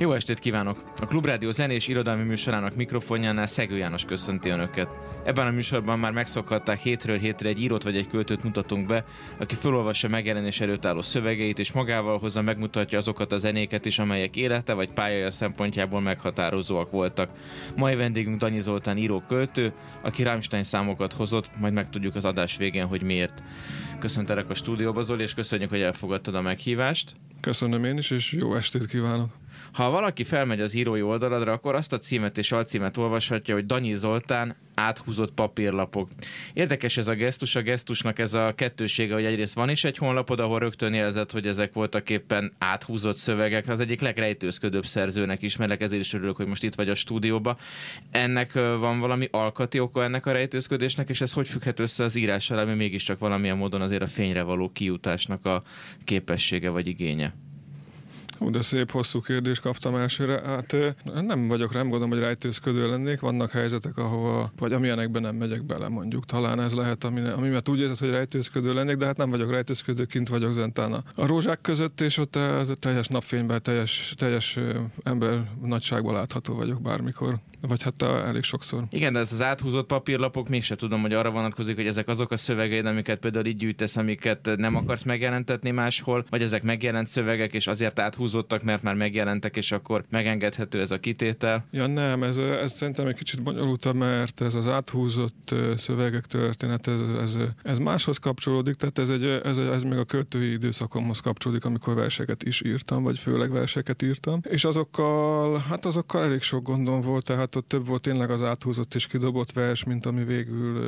Jó estét kívánok! A Klubrádió zenés irodalmi műsorának mikrofonjánál Szegő János köszönti Önöket. Ebben a műsorban már megszokhatták hétről hétre egy írót vagy egy költőt mutatunk be, aki felolvassa megjelenés előtt álló szövegeit, és magával hozza megmutatja azokat a zenéket is, amelyek élete vagy pályája szempontjából meghatározóak voltak. Mai vendégünk Danyi Zoltán író-költő, aki Rammstein számokat hozott, majd megtudjuk az adás végén, hogy miért. Köszöntelek a stúdióba, Zoli, és köszönjük, hogy elfogadtad a meghívást. Köszönöm én is, és jó estét kívánok! Ha valaki felmegy az írói oldaladra, akkor azt a címet és alcímet olvashatja, hogy Danyi Zoltán áthúzott papírlapok. Érdekes ez a gesztus, a gesztusnak ez a kettősége, hogy egyrészt van is egy honlapod, ahol rögtön jelzett, hogy ezek voltak éppen áthúzott szövegek, az egyik legrejtőzködőbb szerzőnek ismerek, ezért is örülök, hogy most itt vagy a stúdióba. Ennek van valami alkati oka ennek a rejtőzködésnek, és ez hogy függhet össze az írással, ami mégiscsak valamilyen módon azért a fényre való kijutásnak a képessége vagy igénye? Hú, de szép hosszú kérdést kaptam elsőre. Hát nem vagyok, nem gondolom, hogy rejtőzködő lennék. Vannak helyzetek, ahova, vagy amilyenekben nem megyek bele, mondjuk. Talán ez lehet, ami, ami mert úgy érzed, hogy rejtőzködő lennék, de hát nem vagyok rejtőzködő, kint vagyok zentán a, rózsák között, és ott a teljes napfényben, teljes, teljes ember nagyságban látható vagyok bármikor. Vagy hát a, elég sokszor. Igen, de ez az áthúzott papírlapok mégse tudom, hogy arra vonatkozik, hogy ezek azok a szövegeid, amiket például így gyűjtesz, amiket nem akarsz megjelentetni máshol, vagy ezek megjelent szövegek, és azért áthúzottak, mert már megjelentek, és akkor megengedhető ez a kitétel. Ja nem, ez, ez szerintem egy kicsit bonyolultabb, mert ez az áthúzott szövegek történet, ez, ez, ez máshoz kapcsolódik, tehát ez, egy, ez, ez még a költői időszakomhoz kapcsolódik, amikor verseket is írtam, vagy főleg verseket írtam, és azokkal, hát azokkal elég sok gondom volt, tehát ott több volt tényleg az áthúzott és kidobott vers, mint ami végül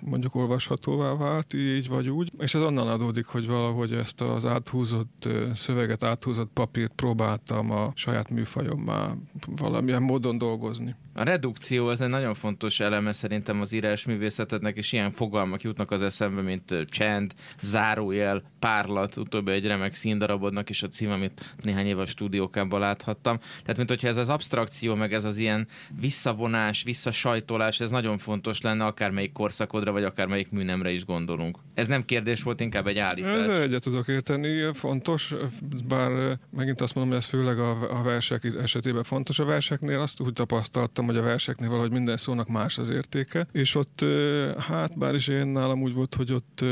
mondjuk olvashatóvá vált, így vagy úgy. És ez onnan adódik, hogy valahogy ezt az áthúzott szöveget, áthúzott papírt próbáltam a saját műfajommá valamilyen módon dolgozni. A redukció az egy nagyon fontos eleme szerintem az írásművészetednek, és ilyen fogalmak jutnak az eszembe, mint csend, zárójel, párlat, utóbbi egy remek színdarabodnak is a cím, amit néhány év a stúdiókában láthattam. Tehát, mint hogyha ez az abstrakció, meg ez az ilyen visszavonás, visszasajtolás, ez nagyon fontos lenne, akármelyik korszakodra, vagy akármelyik műnemre is gondolunk. Ez nem kérdés volt, inkább egy állítás. Ez egyet tudok érteni, fontos, bár megint azt mondom, hogy ez főleg a, a versek esetében fontos. A verseknél azt úgy tapasztaltam, hogy a verseknél valahogy minden szónak más az értéke, és ott hát bár is én nálam úgy volt, hogy ott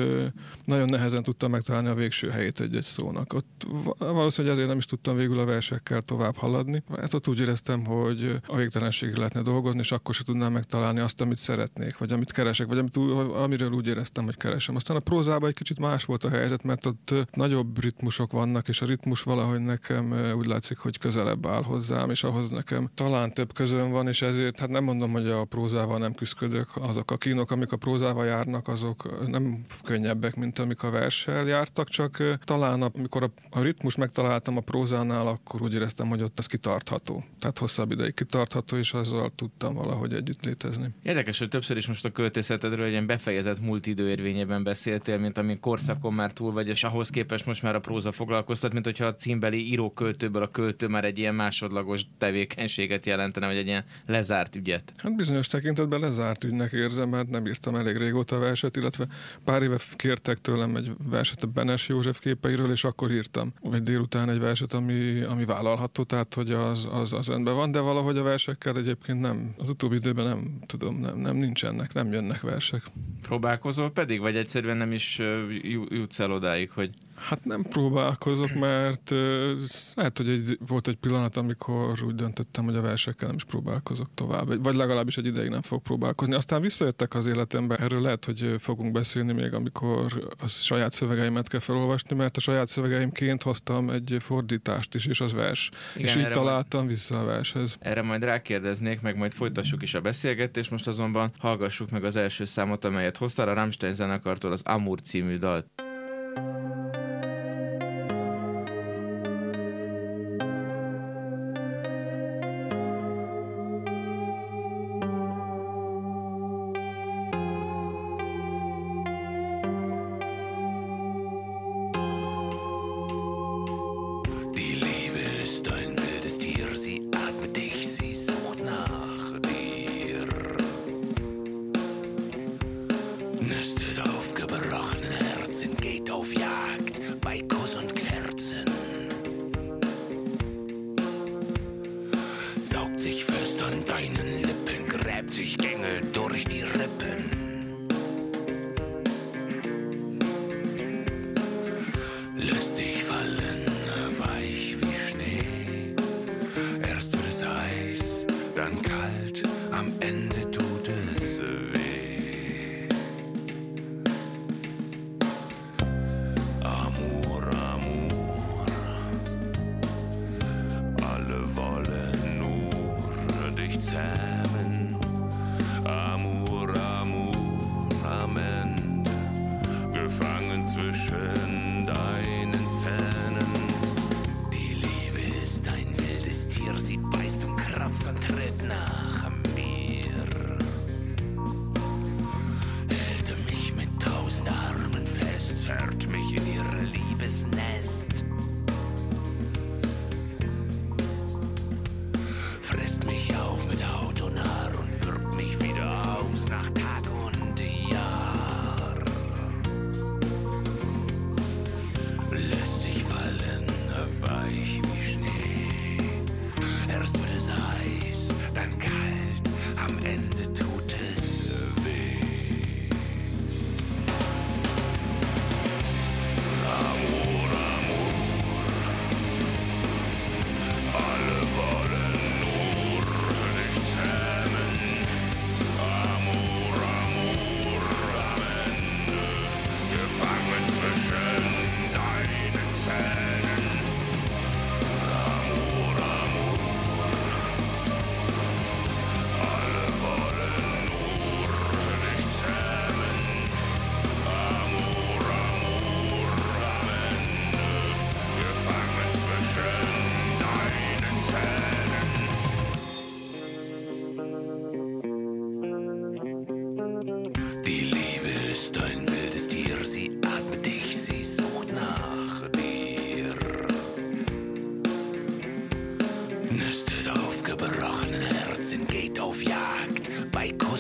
nagyon nehezen tudtam megtalálni a végső helyét egy-egy szónak. Ott valószínűleg ezért nem is tudtam végül a versekkel tovább haladni. Hát ott úgy éreztem, hogy a végtelen minőségig lehetne dolgozni, és akkor se tudnám megtalálni azt, amit szeretnék, vagy amit keresek, vagy amit, amiről úgy éreztem, hogy keresem. Aztán a prózában egy kicsit más volt a helyzet, mert ott nagyobb ritmusok vannak, és a ritmus valahogy nekem úgy látszik, hogy közelebb áll hozzám, és ahhoz nekem talán több közön van, és ezért hát nem mondom, hogy a prózával nem küzdök. Azok a kínok, amik a prózával járnak, azok nem könnyebbek, mint amik a verssel jártak, csak talán amikor a, a ritmus megtaláltam a prózánál, akkor úgy éreztem, hogy ott ez kitartható. Tehát hosszabb ideig kitartható, és azzal tudtam valahogy együtt létezni. Érdekes, hogy többször is most a költészetedről egy ilyen befejezett múlt időérvényében beszéltél, mint ami korszakon már túl vagy, és ahhoz képest most már a próza foglalkoztat, mint hogyha a címbeli író-költőből a költő már egy ilyen másodlagos tevékenységet jelentene, vagy egy ilyen lezárt ügyet. Hát bizonyos tekintetben lezárt ügynek érzem, mert nem írtam elég régóta verset, illetve pár éve kértek tőlem egy verset a Benes József képeiről, és akkor írtam egy délután egy verset, ami, ami vállalható, tehát hogy az, az, az rendben van, de valahogy a versekkel egyébként nem, az utóbbi időben nem tudom, nem, nem nincsenek, nem jönnek versek. Próbálkozol pedig, vagy egyszerűen nem is jutsz el odáig, hogy Hát nem próbálkozok, mert uh, lehet, hogy egy, volt egy pillanat, amikor úgy döntöttem, hogy a versekkel nem is próbálkozok tovább, vagy legalábbis egy ideig nem fog próbálkozni. Aztán visszajöttek az életembe, erről lehet, hogy fogunk beszélni még, amikor a saját szövegeimet kell felolvasni, mert a saját szövegeimként hoztam egy fordítást is, és az vers. Igen, és így találtam majd, vissza a vershez. Erre majd rákérdeznék, meg majd folytassuk is a beszélgetést, most azonban hallgassuk meg az első számot, amelyet hoztál a Rammstein zenekartól, az Amur című dalt. auf Jagd bei Kuh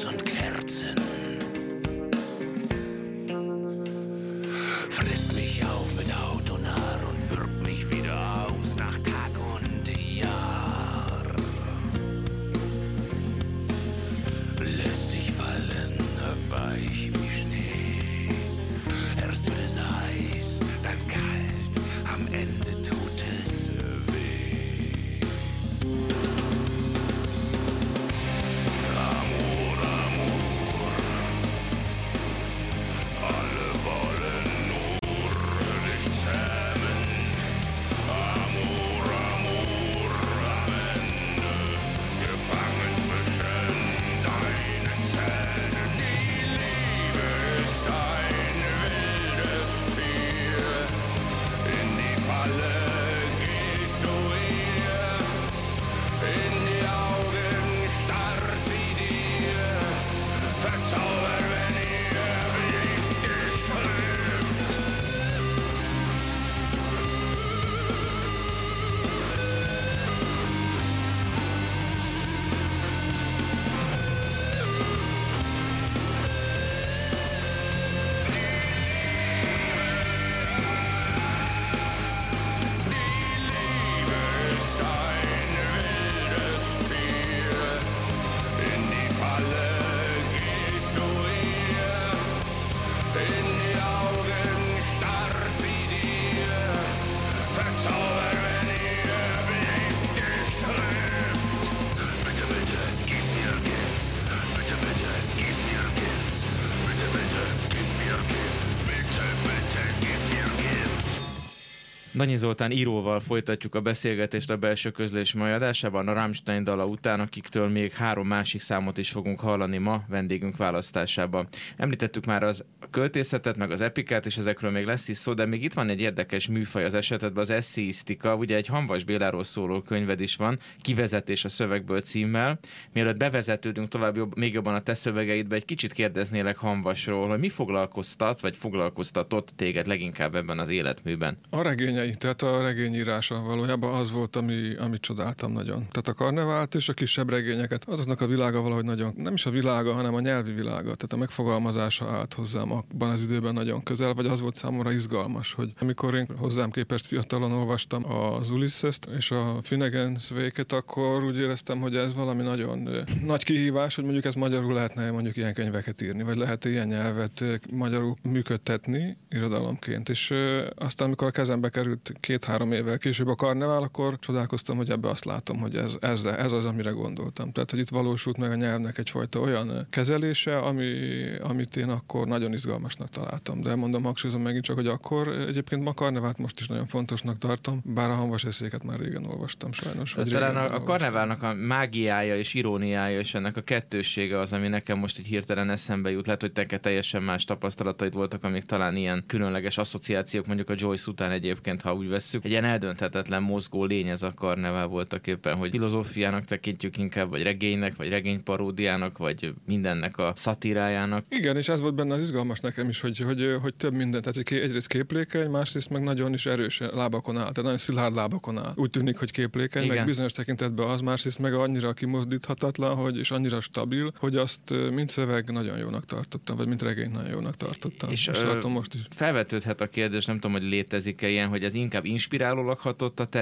Danyi Zoltán íróval folytatjuk a beszélgetést a belső közlés mai adásában, a Rammstein dala után, akiktől még három másik számot is fogunk hallani ma vendégünk választásában. Említettük már az költészetet, meg az epikát, és ezekről még lesz is szó, de még itt van egy érdekes műfaj az esetedben, az eszéisztika, ugye egy Hanvas Béláról szóló könyved is van, kivezetés a szövegből címmel. Mielőtt bevezetődünk tovább jobb, még jobban a te szövegeidbe, egy kicsit kérdeznélek Hanvasról, hogy mi foglalkoztat, vagy foglalkoztatott téged leginkább ebben az életműben? A regényei, tehát a regényírása valójában az volt, ami, amit csodáltam nagyon. Tehát a karnevált és a kisebb regényeket, azoknak a világa valahogy nagyon, nem is a világa, hanem a nyelvi világa, tehát a megfogalmazása állt hozzám abban az időben nagyon közel, vagy az volt számomra izgalmas, hogy amikor én hozzám képest fiatalon olvastam az Ulysses-t és a Finnegan's Wake-et, akkor úgy éreztem, hogy ez valami nagyon nagy kihívás, hogy mondjuk ez magyarul lehetne mondjuk ilyen könyveket írni, vagy lehet ilyen nyelvet magyarul működtetni irodalomként. És aztán, amikor a kezembe került két-három évvel később a karnevál, akkor csodálkoztam, hogy ebbe azt látom, hogy ez, ez, ez az, amire gondoltam. Tehát, hogy itt valósult meg a nyelvnek egyfajta olyan kezelése, ami, amit én akkor nagyon izgalmasnak találtam. De mondom, hangsúlyozom megint csak, hogy akkor egyébként ma karnevált most is nagyon fontosnak tartom, bár a hanvas eszéket már régen olvastam sajnos. Vagy talán a, a karneválnak a mágiája és iróniája és ennek a kettősége az, ami nekem most egy hirtelen eszembe jut. Lehet, hogy te teljesen más tapasztalataid voltak, amik talán ilyen különleges asszociációk, mondjuk a Joyce után egyébként, ha úgy vesszük. Egy ilyen eldönthetetlen mozgó lény ez a karnevál voltak éppen, hogy filozófiának tekintjük inkább, vagy regénynek, vagy regényparódiának, vagy mindennek a szatírájának. Igen, és ez volt benne az izgalmas nekem is, hogy, hogy, hogy több minden, tehát egyrészt képlékeny, másrészt meg nagyon is erős lábakon áll, tehát nagyon szilárd lábakon áll. Úgy tűnik, hogy képlékeny, Igen. meg bizonyos tekintetben az, másrészt meg annyira kimozdíthatatlan, hogy, és annyira stabil, hogy azt mint szöveg nagyon jónak tartottam, vagy mint regény nagyon jónak tartottam. És, és látom most is. Felvetődhet a kérdés, nem tudom, hogy létezik-e ilyen, hogy ez inkább inspirálólag hatott a te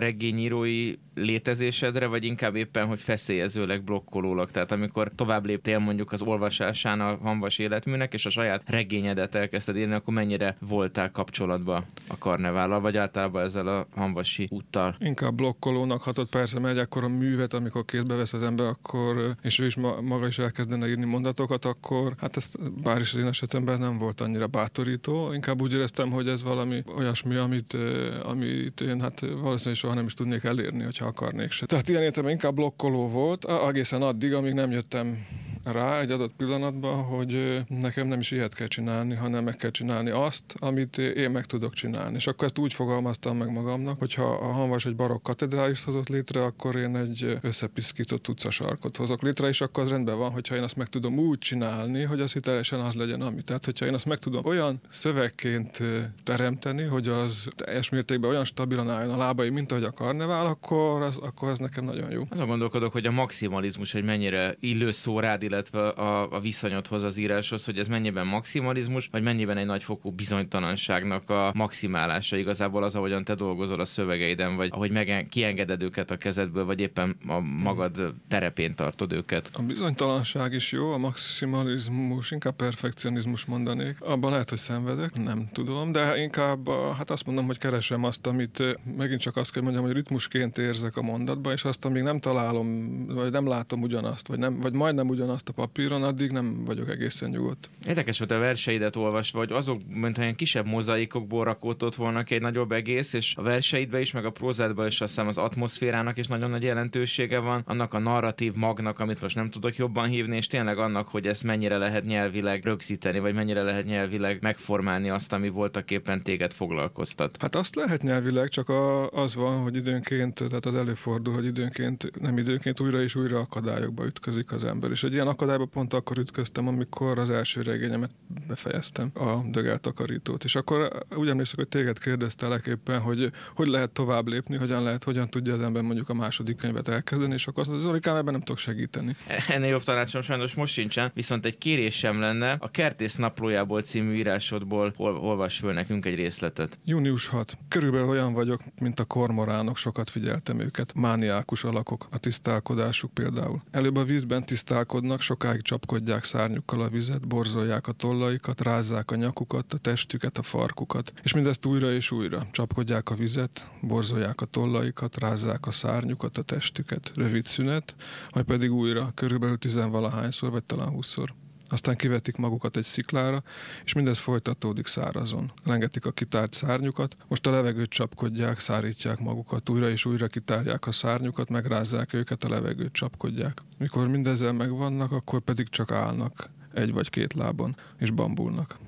létezésedre, vagy inkább éppen, hogy feszélyezőleg, blokkolólag. Tehát amikor tovább léptél mondjuk az olvasásán a hanvas életműnek, és a saját regényedet elkezdted írni, akkor mennyire voltál kapcsolatban a karnevállal, vagy általában ezzel a hanvasi úttal? Inkább blokkolónak hatott persze, mert akkor a művet, amikor kézbe vesz az ember, akkor, és ő is maga is elkezdene írni mondatokat, akkor hát ez bár is én esetemben nem volt annyira bátorító. Inkább úgy éreztem, hogy ez valami olyasmi, amit, amit én hát valószínűleg soha nem is tudnék elérni, hogyha akarnék se. Tehát ilyen értelemben inkább blokkoló volt, egészen addig, amíg nem jöttem rá egy adott pillanatban, hogy nekem nem is ilyet kell csinálni, hanem meg kell csinálni azt, amit én meg tudok csinálni. És akkor ezt úgy fogalmaztam meg magamnak, hogy ha a Hanvas egy barokk katedrális hozott létre, akkor én egy összepiszkított utcasarkot hozok létre, és akkor az rendben van, hogyha én azt meg tudom úgy csinálni, hogy az hitelesen az legyen, ami. Tehát, hogyha én azt meg tudom olyan szövegként teremteni, hogy az teljes mértékben olyan stabilan álljon a lábai, mint ahogy a karnevál, akkor az, akkor az nekem nagyon jó. Azon gondolkodok, hogy a maximalizmus, hogy mennyire illő szó rád, illetve a, a viszonyodhoz az íráshoz, hogy ez mennyiben maximalizmus, vagy mennyiben egy nagyfokú bizonytalanságnak a maximálása igazából az, ahogyan te dolgozol a szövegeiden, vagy ahogy meg kiengeded őket a kezedből, vagy éppen a magad terepén tartod őket. A bizonytalanság is jó, a maximalizmus, inkább perfekcionizmus mondanék. Abban lehet, hogy szenvedek, nem tudom, de inkább hát azt mondom, hogy keresem azt, amit megint csak azt kell mondjam, hogy ritmusként érzek a mondatba, és azt, amíg nem találom, vagy nem látom ugyanazt, vagy, nem, vagy majdnem ugyanazt azt a papíron, addig nem vagyok egészen nyugodt. Érdekes volt a verseidet olvasva, vagy azok, mint olyan kisebb mozaikokból rakódott volna egy nagyobb egész, és a verseidbe is, meg a prózádba is azt hiszem az atmoszférának is nagyon nagy jelentősége van, annak a narratív magnak, amit most nem tudok jobban hívni, és tényleg annak, hogy ezt mennyire lehet nyelvileg rögzíteni, vagy mennyire lehet nyelvileg megformálni azt, ami voltak éppen téged foglalkoztat. Hát azt lehet nyelvileg, csak a, az van, hogy időnként, tehát az előfordul, hogy időnként, nem időnként újra és újra akadályokba ütközik az ember. És egy ilyen akadályba pont akkor ütköztem, amikor az első regényemet befejeztem, a dögel takarítót. És akkor úgy emlékszem, hogy téged kérdeztelek éppen, hogy hogy lehet tovább lépni, hogyan lehet, hogyan tudja az ember mondjuk a második könyvet elkezdeni, és akkor azt mondja, Zolikám, ebben nem tudok segíteni. Ennél jobb tanácsom sajnos most sincsen, viszont egy kérésem lenne, a Kertész naplójából című írásodból ol- olvas föl nekünk egy részletet. Június 6. Körülbelül olyan vagyok, mint a kormoránok, sokat figyeltem őket. Mániákus alakok, a tisztálkodásuk például. Előbb a vízben tisztálkodnak, sokáig csapkodják szárnyukkal a vizet, borzolják a tollaikat, rázzák a nyakukat, a testüket, a farkukat. És mindezt újra és újra. Csapkodják a vizet, borzolják a tollaikat, rázzák a szárnyukat, a testüket. Rövid szünet, majd pedig újra, körülbelül tizenvalahányszor, vagy talán húszszor. Aztán kivetik magukat egy sziklára, és mindez folytatódik szárazon. Lengetik a kitárt szárnyukat, most a levegőt csapkodják, szárítják magukat, újra és újra kitárják a szárnyukat, megrázzák őket, a levegőt csapkodják. Mikor mindezzel megvannak, akkor pedig csak állnak, egy vagy két lábon, és bambulnak.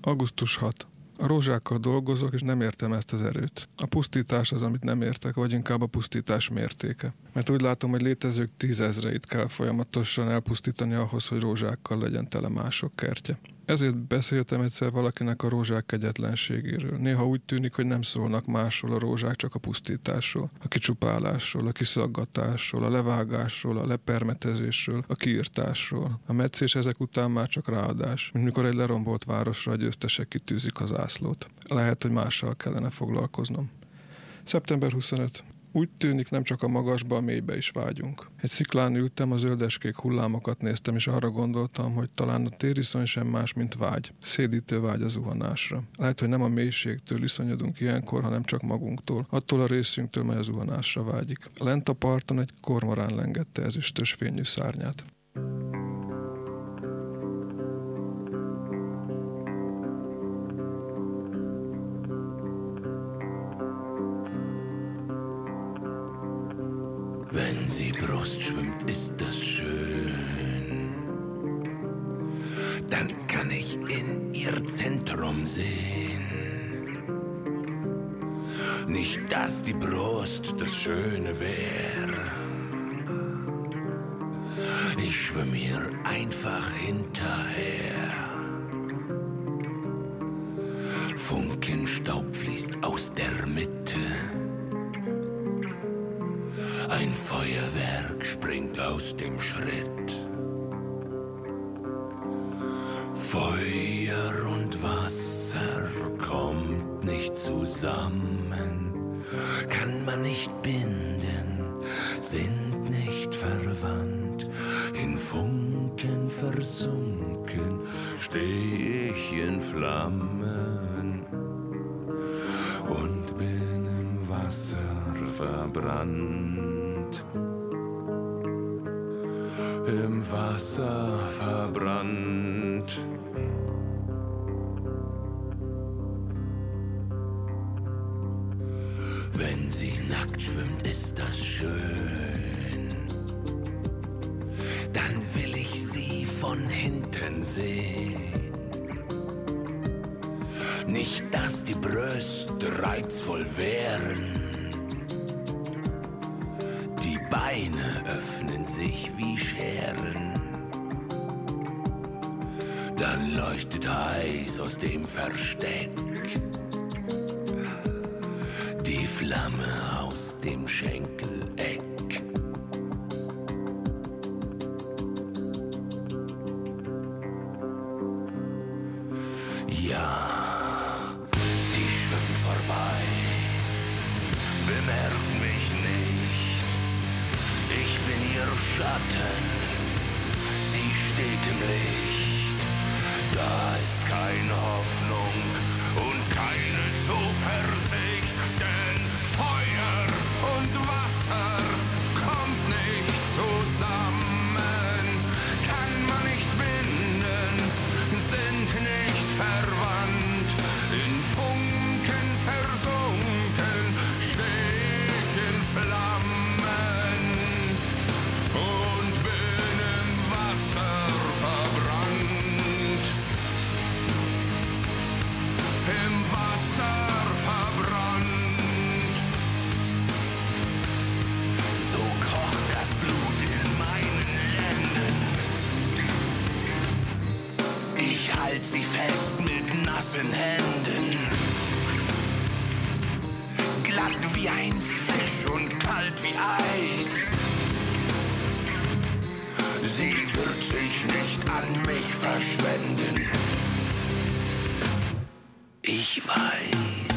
Augusztus 6. A rózsákkal dolgozok, és nem értem ezt az erőt. A pusztítás az, amit nem értek, vagy inkább a pusztítás mértéke. Mert úgy látom, hogy létezők tízezreit kell folyamatosan elpusztítani ahhoz, hogy rózsákkal legyen tele mások kertje. Ezért beszéltem egyszer valakinek a rózsák kegyetlenségéről. Néha úgy tűnik, hogy nem szólnak másról a rózsák, csak a pusztításról, a kicsupálásról, a kiszaggatásról, a levágásról, a lepermetezésről, a kiirtásról. A meccés ezek után már csak ráadás, mint mikor egy lerombolt városra a győztesek kitűzik az ászlót. Lehet, hogy mással kellene foglalkoznom. Szeptember 25. Úgy tűnik, nem csak a magasba, a mélybe is vágyunk. Egy sziklán ültem, a zöldeskék hullámokat néztem, és arra gondoltam, hogy talán a tériszony sem más, mint vágy. Szédítő vágy a zuhanásra. Lehet, hogy nem a mélységtől iszonyodunk ilyenkor, hanem csak magunktól. Attól a részünktől, mely a zuhanásra vágyik. Lent a parton egy kormorán lengette ezüstös fényű szárnyát. Wasser verbrannt. Wenn sie nackt schwimmt, ist das schön. Dann will ich sie von hinten sehen. Nicht, dass die Brüste reizvoll wären. Die Beine öffnen sich wie Scheren. Dann leuchtet heiß aus dem Versteck die Flamme aus dem Schenkeleck. Halt sie fest mit nassen Händen. Glatt wie ein Fisch und kalt wie Eis. Sie wird sich nicht an mich verschwenden. Ich weiß.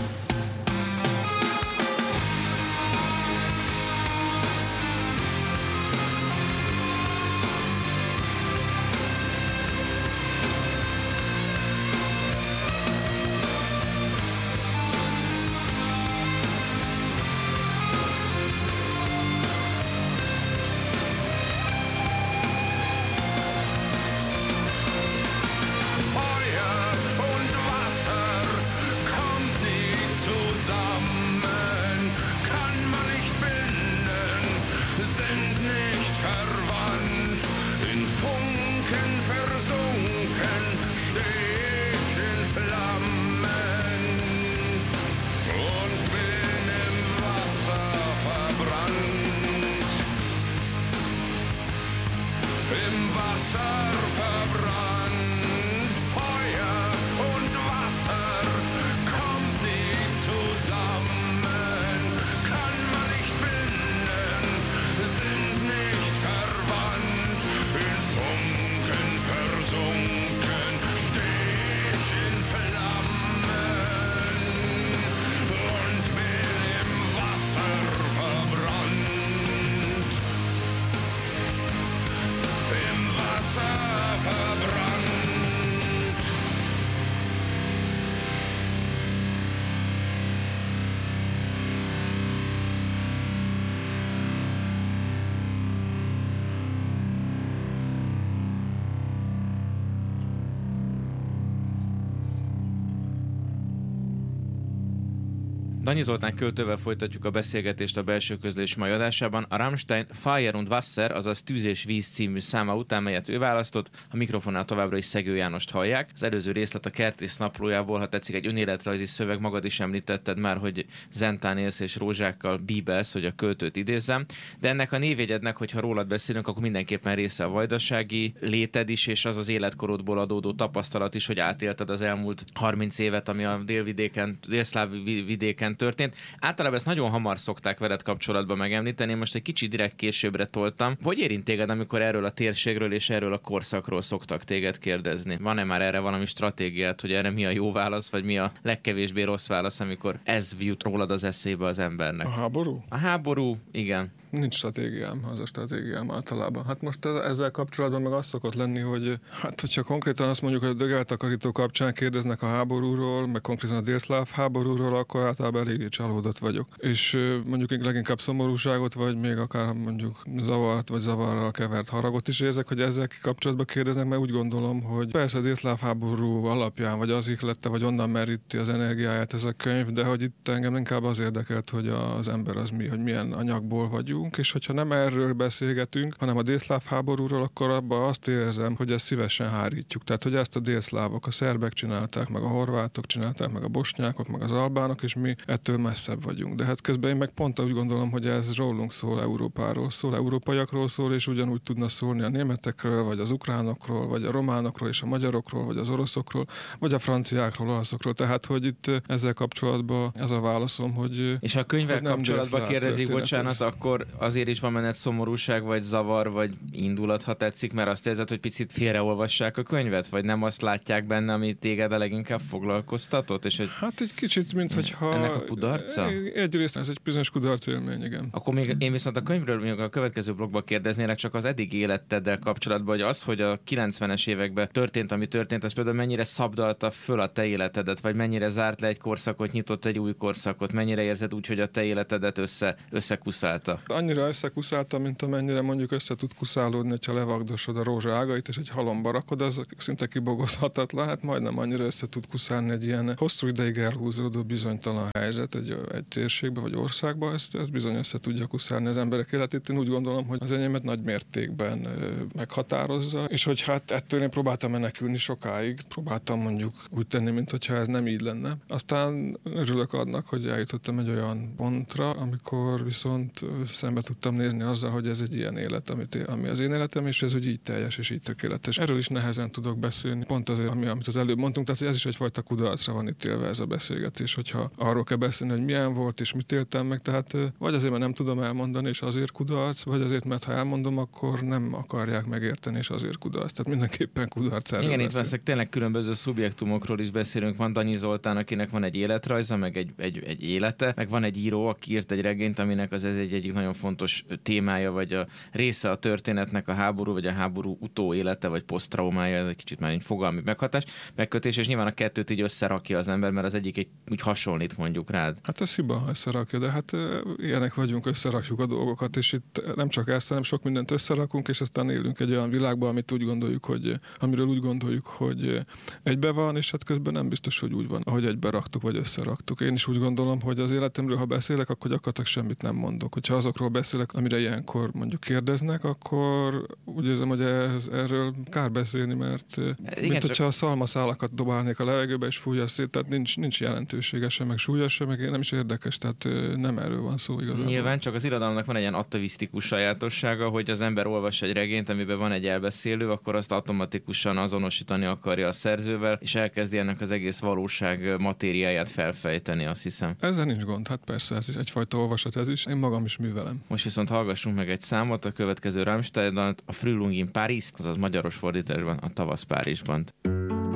Danyi Zoltán költővel folytatjuk a beszélgetést a belső közlés mai adásában. A Rammstein Fire und Wasser, azaz Tűz és Víz című száma után, melyet ő választott, a mikrofonnál továbbra is Szegő Jánost hallják. Az előző részlet a kertész naplójából, ha tetszik, egy önéletrajzi szöveg, magad is említetted már, hogy Zentán élsz és rózsákkal bíbelsz, hogy a költőt idézzem. De ennek a névjegyednek, hogyha rólad beszélünk, akkor mindenképpen része a vajdasági léted is, és az az életkorodból adódó tapasztalat is, hogy átélted az elmúlt 30 évet, ami a délvidéken, délszláv vidéken történt. Általában ezt nagyon hamar szokták veled kapcsolatban megemlíteni, most egy kicsit direkt későbbre toltam. Hogy érint téged, amikor erről a térségről és erről a korszakról szoktak téged kérdezni? Van-e már erre valami stratégiát, hogy erre mi a jó válasz, vagy mi a legkevésbé rossz válasz, amikor ez jut rólad az eszébe az embernek? A háború? A háború, igen. Nincs stratégiám, az a stratégiám általában. Hát most ezzel kapcsolatban meg az szokott lenni, hogy hát hogyha konkrétan azt mondjuk, hogy a dögeltakarító kapcsán kérdeznek a háborúról, meg konkrétan a délszláv háborúról, akkor általában eléggé csalódott vagyok. És mondjuk leginkább szomorúságot, vagy még akár mondjuk zavart, vagy zavarral kevert haragot is érzek, hogy ezzel kapcsolatban kérdeznek, mert úgy gondolom, hogy persze a délszláv háború alapján, vagy az ihlette, vagy onnan meríti az energiáját ez a könyv, de hogy itt engem inkább az érdekelt, hogy az ember az mi, hogy milyen anyagból vagyunk, vagyunk, és hogyha nem erről beszélgetünk, hanem a délszláv háborúról, akkor abban azt érzem, hogy ezt szívesen hárítjuk. Tehát, hogy ezt a délszlávok, a szerbek csinálták, meg a horvátok csinálták, meg a bosnyákok, meg az albánok, és mi ettől messzebb vagyunk. De hát közben én meg pont úgy gondolom, hogy ez rólunk szól, Európáról szól, európaiakról szól, és ugyanúgy tudna szólni a németekről, vagy az ukránokról, vagy a románokról, és a magyarokról, vagy az oroszokról, vagy a franciákról, olaszokról. Tehát, hogy itt ezzel kapcsolatban ez a válaszom, hogy. És ha a könyvvel kapcsolatban kérdezik, bocsánat, akkor azért is van menet szomorúság, vagy zavar, vagy indulat, ha tetszik, mert azt érzed, hogy picit félreolvassák a könyvet, vagy nem azt látják benne, ami téged a leginkább foglalkoztatott? És hogy hát egy kicsit, mint hogyha... Ennek a kudarca? Egyrészt ez egy bizonyos kudarc élmény, igen. Akkor még én viszont a könyvről még a következő blogban kérdeznélek csak az eddig életeddel kapcsolatban, hogy az, hogy a 90-es években történt, ami történt, az például mennyire szabdalta föl a te életedet, vagy mennyire zárt le egy korszakot, nyitott egy új korszakot, mennyire érzed úgy, hogy a te életedet össze, összekuszálta? Annyira összekuszálta, mint amennyire mondjuk össze tud kuszálódni, ha levagdosod a rózsa ágait, és egy halomba rakod, az szinte kibogozhatatlan, hát majdnem annyira össze tud kuszálni egy ilyen hosszú ideig elhúzódó bizonytalan helyzet egy, egy térségbe vagy országba, ezt, ezt bizony össze tudja kuszálni az emberek életét. Én úgy gondolom, hogy az enyémet nagy mértékben meghatározza, és hogy hát ettől én próbáltam menekülni sokáig, próbáltam mondjuk úgy tenni, mintha ez nem így lenne. Aztán örülök annak, hogy eljutottam egy olyan pontra, amikor viszont szembe tudtam nézni azzal, hogy ez egy ilyen élet, amit, ami az én életem, és ez úgy így teljes és így tökéletes. Erről is nehezen tudok beszélni, pont azért, ami, amit az előbb mondtunk, tehát ez is egyfajta kudarcra van itt élve ez a beszélgetés, hogyha arról kell beszélni, hogy milyen volt és mit éltem meg, tehát vagy azért, mert nem tudom elmondani, és azért kudarc, vagy azért, mert ha elmondom, akkor nem akarják megérteni, és azért kudarc. Tehát mindenképpen kudarc. Igen, itt veszek tényleg különböző szubjektumokról is beszélünk. Van Danyi Zoltán, akinek van egy életrajza, meg egy, egy, egy élete, meg van egy író, aki írt egy regényt, aminek az ez egy egyik nagyon fontos témája, vagy a része a történetnek a háború, vagy a háború utó élete, vagy posztraumája, ez egy kicsit már egy fogalmi meghatás, megkötés, és nyilván a kettőt így összerakja az ember, mert az egyik egy úgy hasonlít mondjuk rád. Hát ez hiba, összerakja, de hát ilyenek vagyunk, összerakjuk a dolgokat, és itt nem csak ezt, hanem sok mindent összerakunk, és aztán élünk egy olyan világban, amit úgy gondoljuk, hogy amiről úgy gondoljuk, hogy egybe van, és hát közben nem biztos, hogy úgy van, ahogy egybe raktuk, vagy összeraktuk. Én is úgy gondolom, hogy az életemről, ha beszélek, akkor gyakorlatilag semmit nem mondok. Hogyha azokról beszélek, amire ilyenkor mondjuk kérdeznek, akkor úgy érzem, hogy ez, erről kár beszélni, mert Igen, mint hogyha a szalmaszálakat dobálnék a levegőbe és fújja szét, tehát nincs, nincs jelentősége sem, meg súlya sem, meg nem is érdekes, tehát nem erről van szó igazán. Nyilván csak az irodalomnak van egy ilyen atavisztikus sajátossága, hogy az ember olvas egy regényt, amiben van egy elbeszélő, akkor azt automatikusan azonosítani akarja a szerzővel, és elkezdi ennek az egész valóság matériáját felfejteni, azt hiszem. Ezzel nincs gond, hát persze, ez is egyfajta olvasat ez is. Én magam is művelem. Most viszont hallgassunk meg egy számot, a következő Rammstein, a Frühling in Paris, azaz magyaros fordításban a Tavasz Párizsban. Sie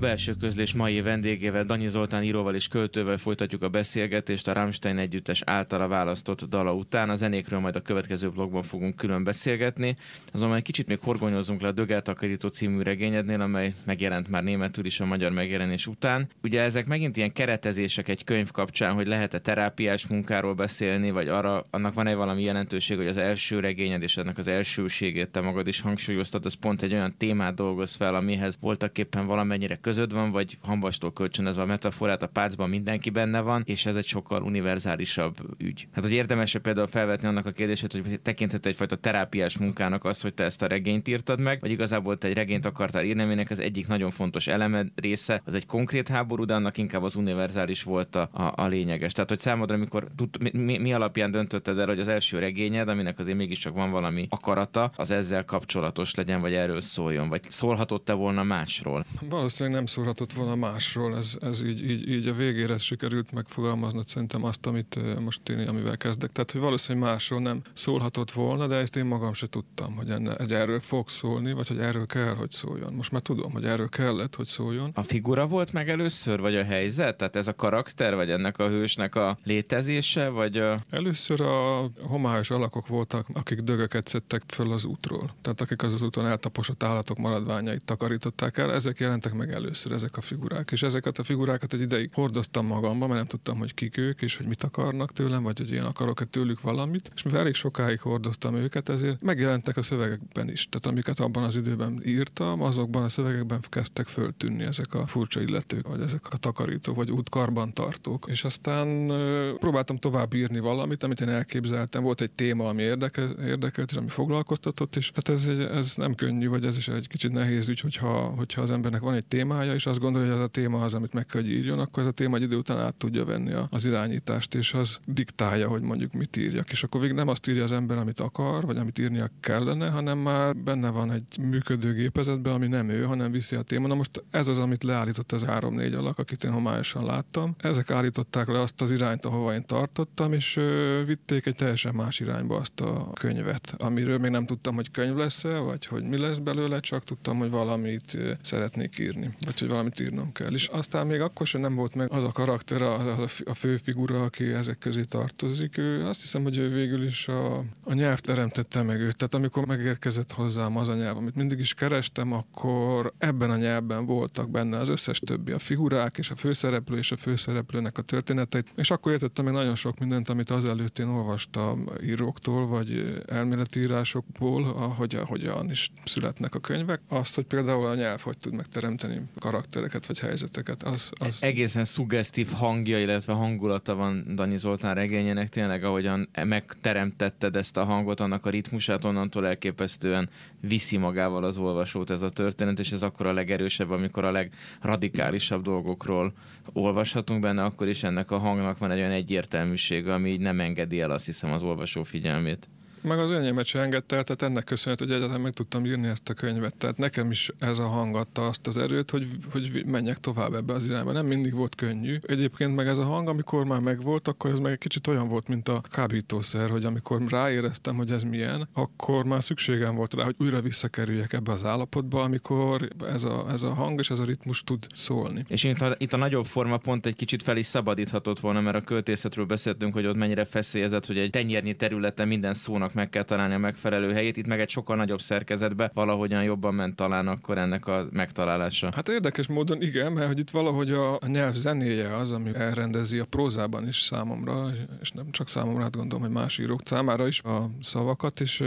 belső közlés mai vendégével, Danyi Zoltán íróval és költővel folytatjuk a beszélgetést a Rammstein együttes általa választott dala után. A zenékről majd a következő blogban fogunk külön beszélgetni. Azonban egy kicsit még horgonyozzunk le a Dögeltakarító című regényednél, amely megjelent már németül is a magyar megjelenés után. Ugye ezek megint ilyen keretezések egy könyv kapcsán, hogy lehet-e terápiás munkáról beszélni, vagy arra, annak van-e valami jelentőség, hogy az első regényed és ennek az elsőségét te magad is hangsúlyoztad, az pont egy olyan témát dolgoz fel, amihez voltak éppen valamennyire között van, vagy hambastól kölcsönözve a metaforát, a pácban mindenki benne van, és ez egy sokkal univerzálisabb ügy. Hát, hogy érdemes például felvetni annak a kérdését, hogy tekinthet egyfajta terápiás munkának az, hogy te ezt a regényt írtad meg, vagy igazából te egy regényt akartál írni, aminek az egyik nagyon fontos eleme része, az egy konkrét háború, de annak inkább az univerzális volt a, a, a lényeges. Tehát, hogy számodra, amikor tud, mi, mi, alapján döntötted el, hogy az első regényed, aminek azért mégiscsak van valami akarata, az ezzel kapcsolatos legyen, vagy erről szóljon, vagy szólhatott-e volna másról? Valószínűleg nem szólhatott volna másról, ez, ez így, így, így a végére sikerült megfogalmaznod szerintem azt, amit most én, amivel kezdek. Tehát, hogy valószínűleg másról nem szólhatott volna, de ezt én magam se tudtam, hogy, enne, hogy erről fog szólni, vagy hogy erről kell, hogy szóljon. Most már tudom, hogy erről kellett, hogy szóljon. A figura volt meg először, vagy a helyzet? Tehát ez a karakter, vagy ennek a hősnek a létezése, vagy a... Először a homályos alakok voltak, akik dögöket szedtek föl az útról. Tehát akik az, úton eltaposott állatok maradványait takarították el, ezek jelentek meg először, ezek a figurák. És ezeket a figurákat egy ideig hordoztam magamba, mert nem tudtam, hogy kik ők, és hogy mit akarnak tőlem, vagy hogy én akarok-e tőlük valamit. És mivel elég sokáig hordoztam őket, ezért megjelentek a szövegekben is. Tehát amiket abban az időben írtam, azokban a szövegekben kezdtek föltűnni ezek a furcsa illetők, vagy ezek a takarítók, vagy útkarban tartók. És aztán próbáltam tovább írni valamit, amit én elképzeltem. Volt egy téma, ami érdekel, érdekelt, és ami foglalkoztatott, és hát ez, ez nem könnyű, vagy ez is egy kicsit nehéz ügy, hogyha, hogyha az embernek van egy témája, és azt gondolja, hogy ez a téma az, amit meg kell, hogy írjon, akkor ez a téma egy idő után át tudja venni az irányítást, és az diktálja, hogy mondjuk mit írjak. És akkor végig nem azt írja az ember, amit akar, vagy amit írnia kellene, hanem már benne van egy működő gépezetben, ami nem ő, hanem viszi a téma. Na most ez az, amit leállított az 3-4 alak, akit én homályosan láttam. Ezek állították le azt az irányt, ahova én tartottam, és ö, vitték egy teljesen más irányba azt a könyvet, amiről még nem tudtam, hogy könyv lesz-e, vagy hogy mi lesz belőle, csak tudtam, hogy valamit szeretnék írni, vagy hogy valamit írnom kell. És aztán még akkor sem nem volt meg az a karakter, a, a fő figura, aki ezek közé tartozik. Ő, azt hiszem, hogy ő végül is a, a nyelv teremtette meg őt. Tehát amikor megérkezett hozzám az a nyelv, amit mindig is kerestem, akkor ebben a nyelvben voltak benne az összes többi, a figurák és a főszereplő és a főszereplőnek a történeteit. És akkor értettem meg nagyon sok mindent, amit azelőtt én olvastam íróktól, vagy elméleti írásokból, ahogy, ahogyan is születnek a könyvek. Azt, hogy például a nyelv hogy tud megteremteni karaktereket vagy helyzeteket. Az, az... Egészen szuggesztív hangja, illetve hangulata van Dani Zoltán regényének, tényleg ahogyan megteremtetted ezt a hangot, annak a ritmusát, onnantól elképesztően viszi magával az olvasót ez a történet, és ez akkor a legerősebb, amikor a legradikálisabb dolgokról olvashatunk benne, akkor is ennek a hangnak van egy olyan egyértelműsége, ami így nem engedi el azt hiszem az olvasó figyelmét. Meg az enyémet se engedte el, tehát ennek köszönhető, hogy egyáltalán meg tudtam írni ezt a könyvet. Tehát nekem is ez a hang adta azt az erőt, hogy, hogy menjek tovább ebbe az irányba. Nem mindig volt könnyű. Egyébként meg ez a hang, amikor már megvolt, akkor ez meg egy kicsit olyan volt, mint a kábítószer, hogy amikor ráéreztem, hogy ez milyen, akkor már szükségem volt rá, hogy újra visszakerüljek ebbe az állapotba, amikor ez a, ez a hang és ez a ritmus tud szólni. És itt a, itt a nagyobb forma pont egy kicsit fel is szabadíthatott volna, mert a költészetről beszéltünk, hogy ott mennyire feszélyezett, hogy egy tenyérnyi területen minden szónak annak meg kell találni a megfelelő helyét. Itt meg egy sokkal nagyobb szerkezetbe valahogyan jobban ment talán akkor ennek a megtalálása. Hát érdekes módon igen, mert hogy itt valahogy a, a nyelv zenéje az, ami elrendezi a prózában is számomra, és nem csak számomra, hát gondolom, hogy más írók számára is a szavakat, és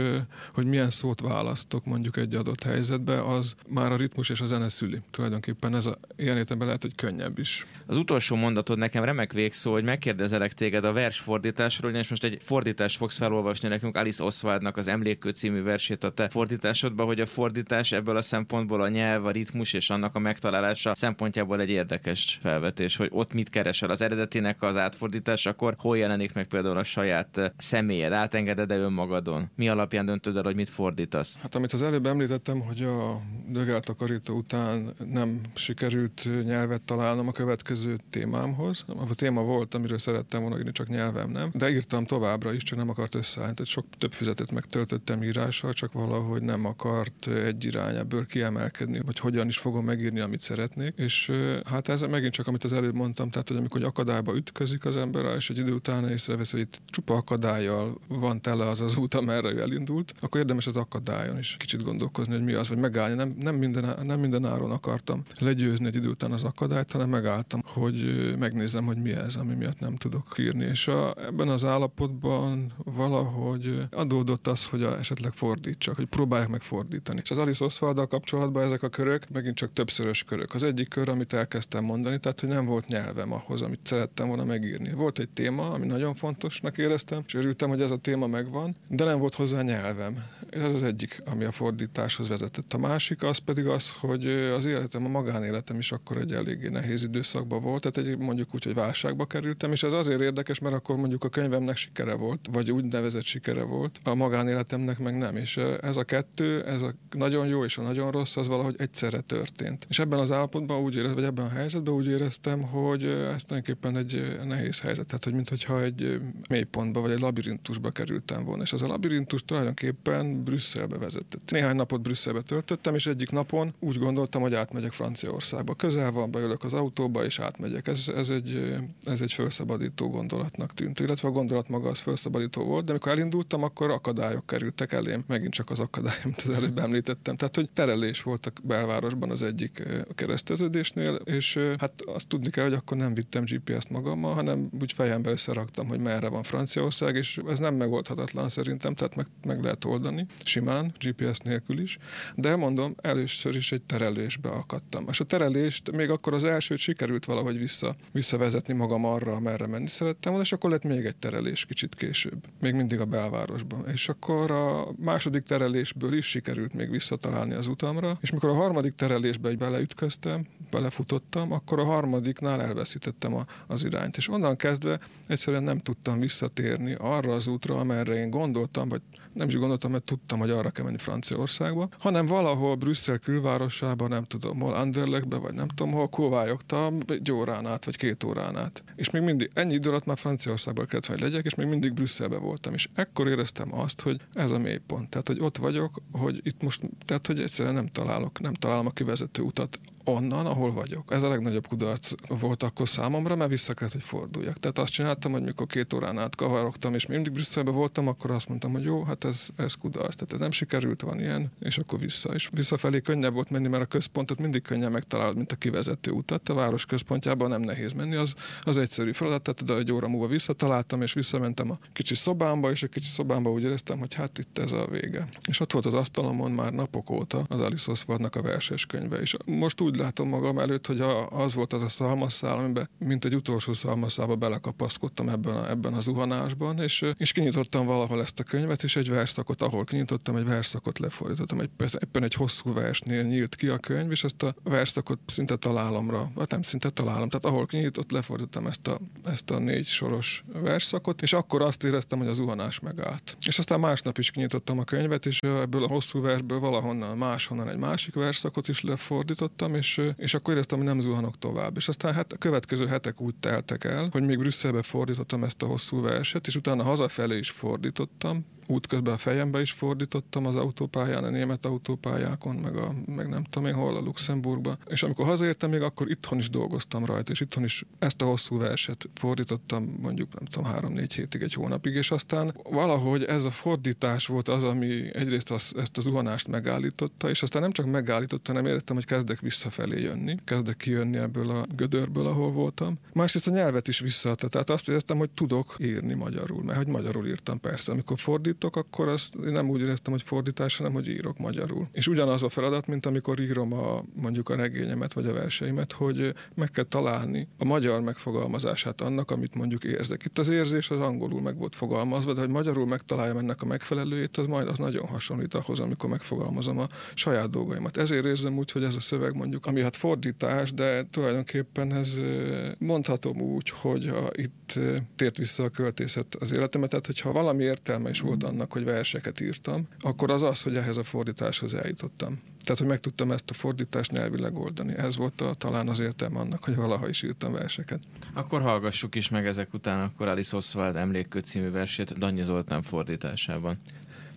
hogy milyen szót választok mondjuk egy adott helyzetbe, az már a ritmus és a zene szüli. Tulajdonképpen ez a, ilyen értelemben lehet, hogy könnyebb is. Az utolsó mondatod nekem remek végszó, hogy megkérdezelek téged a versfordításról, és most egy fordítást fogsz felolvasni nekünk Alice Alice Oswaldnak az Emlékő című versét a te fordításodba, hogy a fordítás ebből a szempontból a nyelv, a ritmus és annak a megtalálása szempontjából egy érdekes felvetés, hogy ott mit keresel az eredetinek az átfordítás, akkor hol jelenik meg például a saját személyed, átengeded -e önmagadon? Mi alapján döntöd el, hogy mit fordítasz? Hát amit az előbb említettem, hogy a dögeltakarító után nem sikerült nyelvet találnom a következő témámhoz. A téma volt, amiről szerettem volna írni, csak nyelvem nem. De írtam továbbra is, csak nem akart összeállni. Tehát sok több füzetet megtöltöttem írással, csak valahogy nem akart egy irány ebből kiemelkedni, vagy hogyan is fogom megírni, amit szeretnék. És hát ez megint csak, amit az előbb mondtam, tehát, hogy amikor akadályba ütközik az ember, és egy idő után észrevesz, hogy itt csupa akadályjal van tele az az út, amerre ő elindult, akkor érdemes az akadályon is kicsit gondolkozni, hogy mi az, vagy megállni. Nem, nem, minden, nem minden áron akartam legyőzni egy idő után az akadályt, hanem megálltam, hogy megnézem, hogy mi ez, ami miatt nem tudok írni. És a, ebben az állapotban valahogy adódott az, hogy a, esetleg fordítsak, hogy próbálják meg fordítani. És az Alice oswald kapcsolatban ezek a körök megint csak többszörös körök. Az egyik kör, amit elkezdtem mondani, tehát hogy nem volt nyelvem ahhoz, amit szerettem volna megírni. Volt egy téma, ami nagyon fontosnak éreztem, és örültem, hogy ez a téma megvan, de nem volt hozzá nyelvem. Ez az egyik, ami a fordításhoz vezetett. A másik az pedig az, hogy az életem, a magánéletem is akkor egy eléggé nehéz időszakban volt, tehát egy mondjuk úgy, hogy válságba kerültem, és ez azért érdekes, mert akkor mondjuk a könyvemnek sikere volt, vagy úgynevezett sikere volt, a magánéletemnek meg nem. És ez a kettő, ez a nagyon jó és a nagyon rossz, az valahogy egyszerre történt. És ebben az állapotban úgy éreztem, vagy ebben a helyzetben úgy éreztem, hogy ez tulajdonképpen egy nehéz helyzet. Tehát, hogy mintha egy mélypontba vagy egy labirintusba kerültem volna. És az a labirintus tulajdonképpen Brüsszelbe vezetett. Néhány napot Brüsszelbe töltöttem, és egyik napon úgy gondoltam, hogy átmegyek Franciaországba. Közel van, beülök az autóba, és átmegyek. Ez, ez, egy, ez egy felszabadító gondolatnak tűnt. Illetve a gondolat maga az felszabadító volt, de amikor elindultam, akkor akadályok kerültek elém. Megint csak az akadály, amit az előbb említettem. Tehát, hogy terelés volt a belvárosban az egyik kereszteződésnél, és hát azt tudni kell, hogy akkor nem vittem GPS-t magammal, hanem úgy fejembe összeraktam, hogy merre van Franciaország, és ez nem megoldhatatlan szerintem, tehát meg, meg lehet oldani simán, GPS nélkül is. De mondom, először is egy terelésbe akadtam. És a terelést még akkor az elsőt sikerült valahogy vissza, visszavezetni magam arra, merre menni szerettem volna, és akkor lett még egy terelés kicsit később. Még mindig a belvárosban. És akkor a második terelésből is sikerült még visszatalálni az utamra, és mikor a harmadik terelésbe egy beleütköztem, belefutottam, akkor a harmadiknál elveszítettem a, az irányt. És onnan kezdve egyszerűen nem tudtam visszatérni arra az útra, amerre én gondoltam, vagy nem is gondoltam, mert tudtam, hogy arra kell menni Franciaországba, hanem valahol Brüsszel külvárosában, nem tudom, hol Anderlechtbe, vagy nem tudom, hol kóvályogtam egy órán át, vagy két órán át. És még mindig ennyi idő alatt már Franciaországban kellett, hogy legyek, és még mindig Brüsszelbe voltam. És ekkor éreztem azt, hogy ez a mélypont. Tehát, hogy ott vagyok, hogy itt most, tehát, hogy egyszerűen nem találok, nem találom a kivezető utat onnan, ahol vagyok. Ez a legnagyobb kudarc volt akkor számomra, mert vissza kellett, hogy forduljak. Tehát azt csináltam, hogy mikor két órán át kavarogtam, és mindig Brüsszelben voltam, akkor azt mondtam, hogy jó, hát ez, ez kudarc. Tehát ez nem sikerült, van ilyen, és akkor vissza. És visszafelé könnyebb volt menni, mert a központot mindig könnyen megtalálod, mint a kivezető utat. A város központjában nem nehéz menni, az, az egyszerű feladat. Tehát de egy óra múlva visszataláltam, és visszamentem a kicsi szobámba, és a kicsi szobámba úgy éreztem, hogy hát itt ez a vége. És ott volt az asztalomon már napok óta az Alice Oswaldnak a verses könyve. És most úgy úgy látom magam előtt, hogy a, az volt az a szalmaszál, amiben mint egy utolsó szalmaszába belekapaszkodtam ebben, a, ebben a zuhanásban, és, és kinyitottam valahol ezt a könyvet, és egy verszakot, ahol kinyitottam, egy verszakot lefordítottam. Egy, éppen egy hosszú versnél nyílt ki a könyv, és ezt a verszakot szinte találomra, vagy nem szinte találom, tehát ahol kinyitott, lefordítottam ezt a, ezt a négy soros verszakot, és akkor azt éreztem, hogy az zuhanás megállt. És aztán másnap is kinyitottam a könyvet, és ebből a hosszú versből valahonnan máshonnan egy másik verszakot is lefordítottam, és és, és akkor éreztem, hogy nem zuhanok tovább. És aztán hát a következő hetek úgy teltek el, hogy még Brüsszelbe fordítottam ezt a hosszú verset, és utána hazafelé is fordítottam, útközben a fejembe is fordítottam az autópályán, a német autópályákon, meg, a, meg nem tudom én hol, a Luxemburgba. És amikor hazaértem, még akkor itthon is dolgoztam rajta, és itthon is ezt a hosszú verset fordítottam mondjuk nem tudom, három-négy hétig, egy hónapig, és aztán valahogy ez a fordítás volt az, ami egyrészt az, ezt az zuhanást megállította, és aztán nem csak megállította, hanem éreztem, hogy kezdek visszafelé jönni, kezdek kijönni ebből a gödörből, ahol voltam. Másrészt a nyelvet is visszaadta, tehát azt éreztem, hogy tudok írni magyarul, mert hogy magyarul írtam persze. Amikor fordít fordítok, akkor azt nem úgy éreztem, hogy fordítás, hanem hogy írok magyarul. És ugyanaz a feladat, mint amikor írom a, mondjuk a regényemet vagy a verseimet, hogy meg kell találni a magyar megfogalmazását annak, amit mondjuk érzek. Itt az érzés az angolul meg volt fogalmazva, de hogy magyarul megtaláljam ennek a megfelelőjét, az majd az nagyon hasonlít ahhoz, amikor megfogalmazom a saját dolgaimat. Ezért érzem úgy, hogy ez a szöveg mondjuk, ami hát fordítás, de tulajdonképpen ez mondhatom úgy, hogy ha itt tért vissza a költészet az életemet, tehát hogyha valami értelme is volt annak, hogy verseket írtam, akkor az az, hogy ehhez a fordításhoz eljutottam. Tehát, hogy meg tudtam ezt a fordítást nyelvileg oldani. Ez volt a, talán az értelme annak, hogy valaha is írtam verseket. Akkor hallgassuk is meg ezek után akkor Alice Oswald emlékkő című versét Danyi Zoltán fordításában.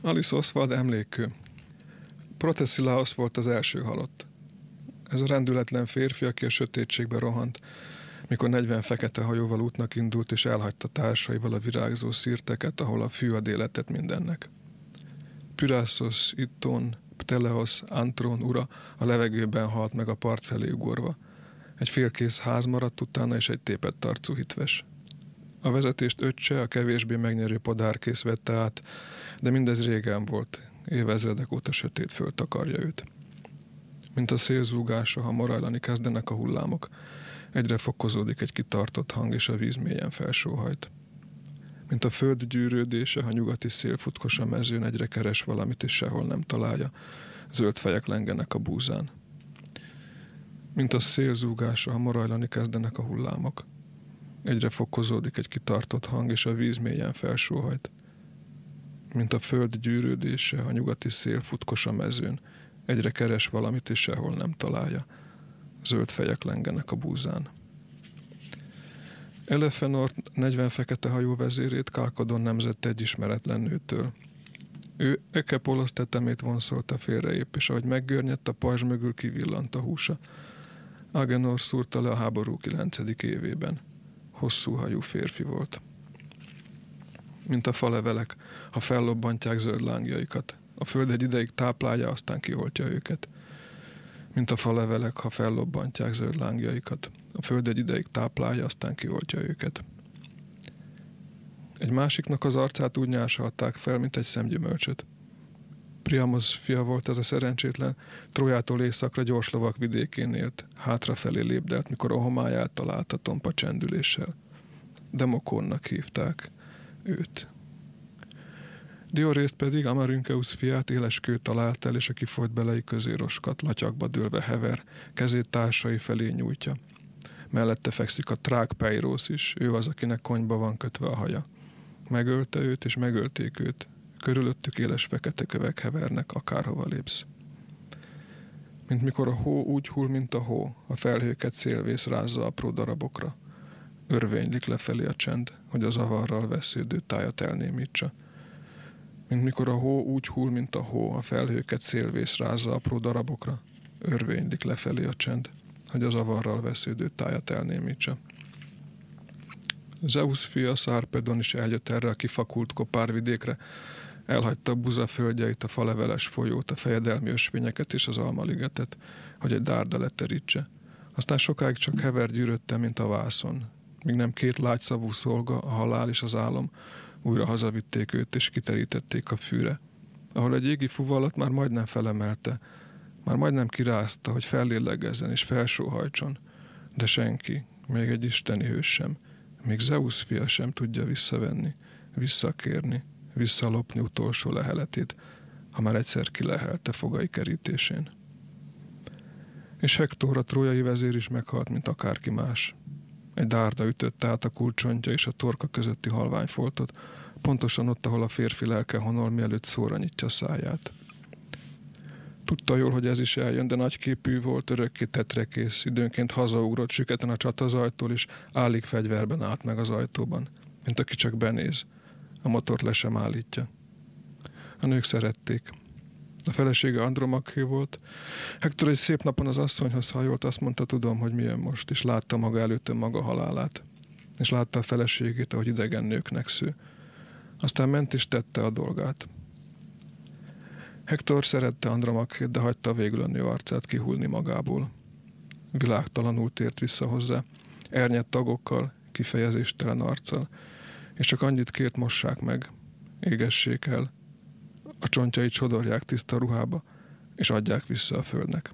Alice Oswald emlékkő. Protesilaos volt az első halott. Ez a rendületlen férfi, aki a sötétségbe rohant, mikor 40 fekete hajóval útnak indult, és elhagyta társaival a virágzó szírteket, ahol a fű ad életet mindennek. Pyrassos, Itton, Pteleos, Antron ura a levegőben halt meg a part felé ugorva. Egy félkész ház maradt utána, és egy tépett arcú hitves. A vezetést öccse, a kevésbé megnyerő podárkész vette át, de mindez régen volt, évezredek óta sötét föld takarja őt. Mint a szélzúgása, ha morajlani kezdenek a hullámok, egyre fokozódik egy kitartott hang, és a víz mélyen felsóhajt. Mint a föld gyűrődése, ha nyugati szél futkos a mezőn, egyre keres valamit, és sehol nem találja. Zöld fejek lengenek a búzán. Mint a szél zúgása, ha morajlani kezdenek a hullámok. Egyre fokozódik egy kitartott hang, és a víz mélyen felsóhajt. Mint a föld gyűrődése, ha nyugati szél futkos a mezőn, egyre keres valamit, és sehol nem találja. Zöld fejek lengenek a búzán. Elefenor 40 fekete hajó vezérét Kalkodon nemzett egy ismeretlen nőtől. Ő Ekepolosz tetemét vonszolta félre épp, és ahogy meggörnyedt, a pajzs mögül kivillant a húsa. Agenor szúrta le a háború 9. évében. Hosszú hajú férfi volt. Mint a falevelek, ha fellobbantják zöld lángjaikat. A föld egy ideig táplálja, aztán kioltja őket. Mint a falevelek, ha fellobbantják zöld lángjaikat. A föld egy ideig táplálja, aztán kioltja őket. Egy másiknak az arcát úgy nyársalták fel, mint egy szemgyümölcsöt. Priamos fia volt ez a szerencsétlen, Trójától északra gyors lovak vidékén élt, hátrafelé lépdelt, mikor a homályát találta tompa csendüléssel. Demokonnak hívták őt. Diorészt pedig Amarynkeus fiát éles kő talált el, és aki folyt belei közé roskat, latyakba dőlve hever, kezét társai felé nyújtja. Mellette fekszik a trák Peirósz is, ő az, akinek konyba van kötve a haja. Megölte őt, és megölték őt. Körülöttük éles fekete kövek hevernek, akárhova lépsz. Mint mikor a hó úgy hull, mint a hó, a felhőket szélvész rázza apró darabokra. Örvénylik lefelé a csend, hogy az avarral vesződő tájat elnémítsa mint mikor a hó úgy hull, mint a hó, a felhőket szélvész rázza apró darabokra, örvénylik lefelé a csend, hogy az avarral vesződő tájat elnémítsa. Zeus fia Szárpedon is eljött erre a kifakult kopárvidékre, elhagyta a buza földjeit, a faleveles folyót, a fejedelmi ösvényeket és az almaligetet, hogy egy dárda leterítse. Aztán sokáig csak hever gyűrötte, mint a vászon, míg nem két lágyszavú szolga, a halál és az álom, újra hazavitték őt, és kiterítették a fűre, ahol egy égi fuvalat már majdnem felemelte, már majdnem kirázta, hogy fellélegezzen és felsóhajtson, de senki, még egy isteni hős sem, még Zeus fia sem tudja visszavenni, visszakérni, visszalopni utolsó leheletét, ha már egyszer kilehelte fogai kerítésén. És Hektor, a trójai vezér is meghalt, mint akárki más. Egy dárda ütötte át a kulcsontja és a torka közötti halványfoltot, pontosan ott, ahol a férfi lelke honol, mielőtt szóra nyitja száját. Tudta jól, hogy ez is eljön, de nagyképű volt, örökké tetrekész, időnként hazaugrott süketen a csatazajtól, és állig fegyverben állt meg az ajtóban, mint aki csak benéz. A motort le sem állítja. A nők szerették. A felesége Andromaché volt. Hector egy szép napon az asszonyhoz hajolt, azt mondta, tudom, hogy milyen most, és látta maga előtt maga halálát. És látta a feleségét, ahogy idegen nőknek sző. Aztán ment és tette a dolgát. Hector szerette Andromakét, de hagyta végül a nő arcát kihulni magából. Világtalanul tért vissza hozzá, ernyett tagokkal, kifejezéstelen arccal, és csak annyit kért mossák meg, égessék el, a csontjait sodorják tiszta ruhába, és adják vissza a földnek.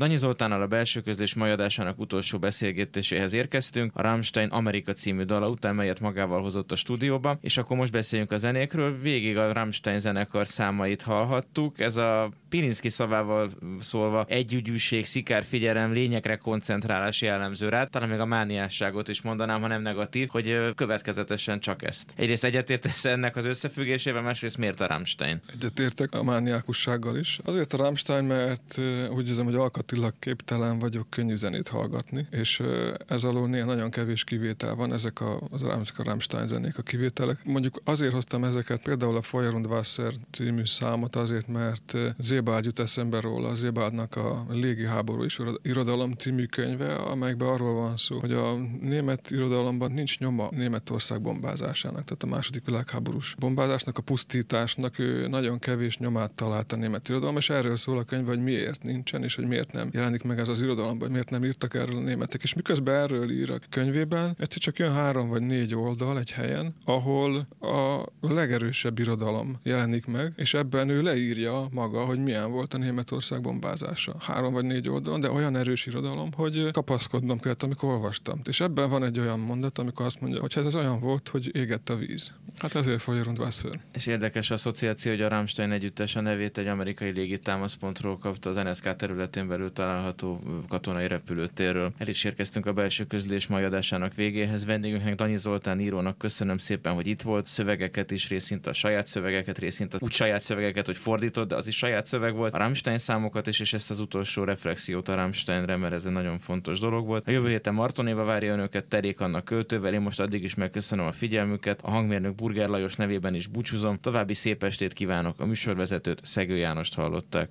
Danyi Zoltánnal a belső közlés mai utolsó beszélgetéséhez érkeztünk, a Rammstein Amerika című dala után, melyet magával hozott a stúdióba, és akkor most beszéljünk a zenékről. Végig a Rammstein zenekar számait hallhattuk. Ez a Pilinszki szavával szólva együgyűség, szikár figyelem, lényekre koncentrálás jellemző rá. Talán még a mániásságot is mondanám, ha nem negatív, hogy következetesen csak ezt. Egyrészt egyetértesz ennek az összefüggésével, másrészt miért a Rammstein? Egyetértek a mániákussággal is. Azért a Rammstein, mert úgy érzem, hogy alkatilag képtelen vagyok könnyű zenét hallgatni, és ez alól néha nagyon kevés kivétel van, ezek a, az, ezek a Rammstein zenék a kivételek. Mondjuk azért hoztam ezeket, például a Feuer und Wasser című számot azért, mert ö, Zébáld jut eszembe róla, Zébáldnak a Légi háború is irodalom című könyve, amelyekben arról van szó, hogy a német irodalomban nincs nyoma Németország bombázásának, tehát a második világháborús bombázásnak, a pusztításnak ő nagyon kevés nyomát talált a német irodalom, és erről szól a könyv, hogy miért nincsen, és hogy miért nem jelenik meg ez az irodalomban, hogy miért nem írtak erről a németek. És miközben erről ír a könyvében, egyszer csak jön három vagy négy oldal egy helyen, ahol a legerősebb irodalom jelenik meg, és ebben ő leírja maga, hogy milyen volt a Németország bombázása. Három vagy négy oldalon, de olyan erős irodalom, hogy kapaszkodnom kellett, amikor olvastam. És ebben van egy olyan mondat, amikor azt mondja, hogy hát ez olyan volt, hogy égett a víz. Hát ezért Feuer und Wasser. És érdekes asszociáció, hogy a Rammstein együttes a nevét egy amerikai légitámaszpontról kapta az NSK területén belül található katonai repülőtérről. El is érkeztünk a belső közlés mai adásának végéhez. Vendégünknek Danyi Zoltán írónak köszönöm szépen, hogy itt volt. Szövegeket is, részint a saját szövegeket, részint a úgy saját szövegeket, hogy fordított, de az is saját szöveg volt. A Rammstein számokat is, és ezt az utolsó reflexiót a Rammsteinre, mert ez egy nagyon fontos dolog volt. A jövő héten Martonéva várja önöket Terék annak költővel. Én most addig is megköszönöm a figyelmüket. A hangmérnök Burger Lajos nevében is búcsúzom. További szép estét kívánok. A műsorvezetőt Szegő Jánost hallották.